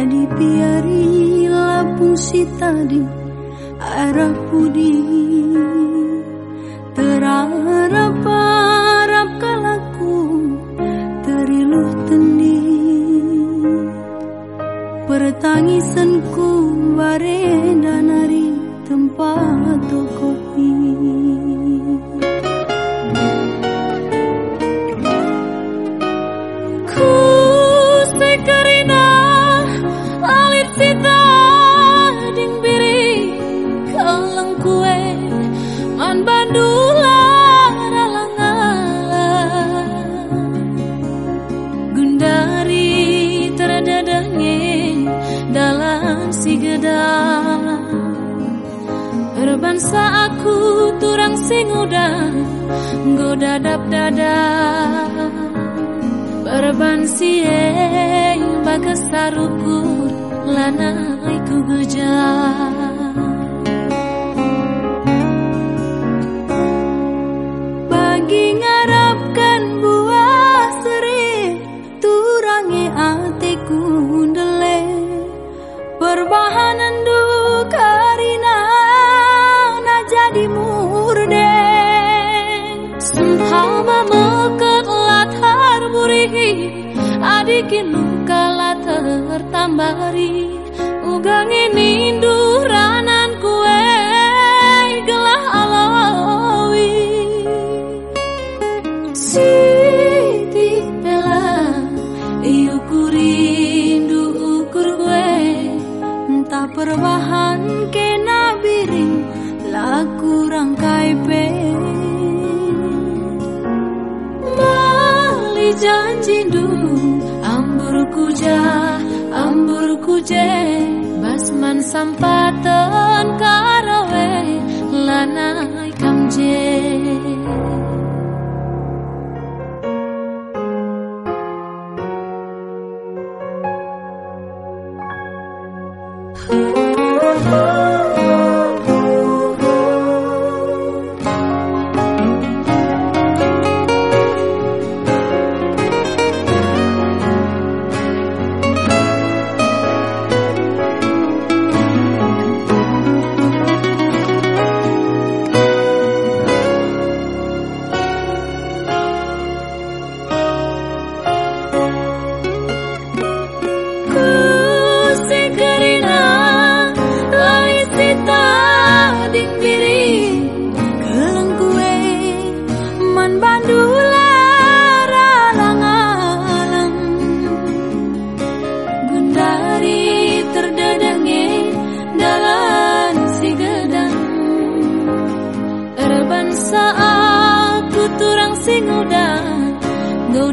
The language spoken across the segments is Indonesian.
Piari lapung si tadi Arah pudi Terharap harap kalaku Teriluh tendi. Pertangisanku bare danari tempat kopi Bangsa aku turang sing udah Nggo dadap dada. Berban sieng bagas tarukur Lana iku gejah Adikin luka latar tambari Ugang ini ranan kue gelah alawi. Siti bela Iyo kurindu ukur gue Entah perbahan kena biring laku rangkai pe. Mali janji du ambur kuja ambur kuje basman sampatan karawe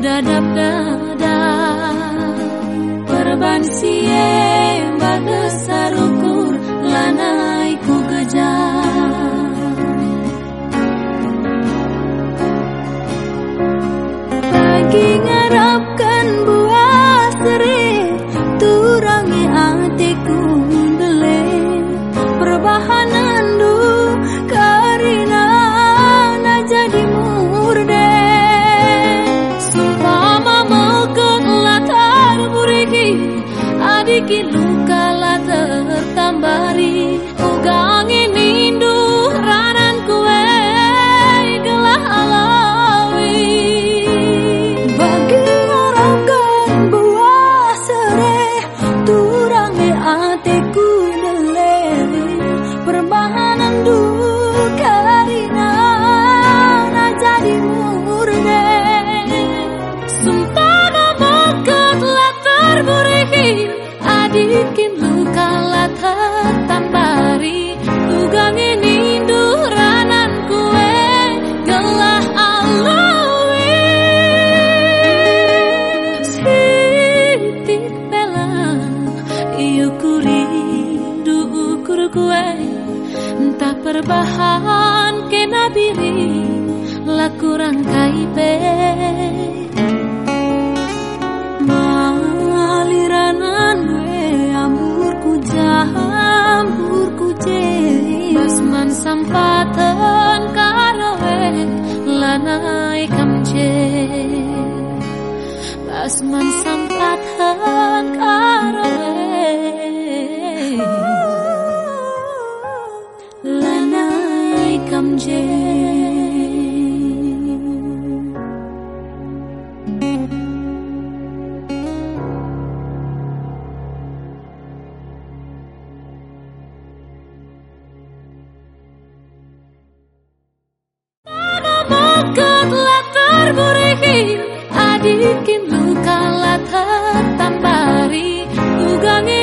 dadap dada. Perban siye bagas Adiki luka latar perbahan kena biri Laku adikin luka latar tambari. Ugangi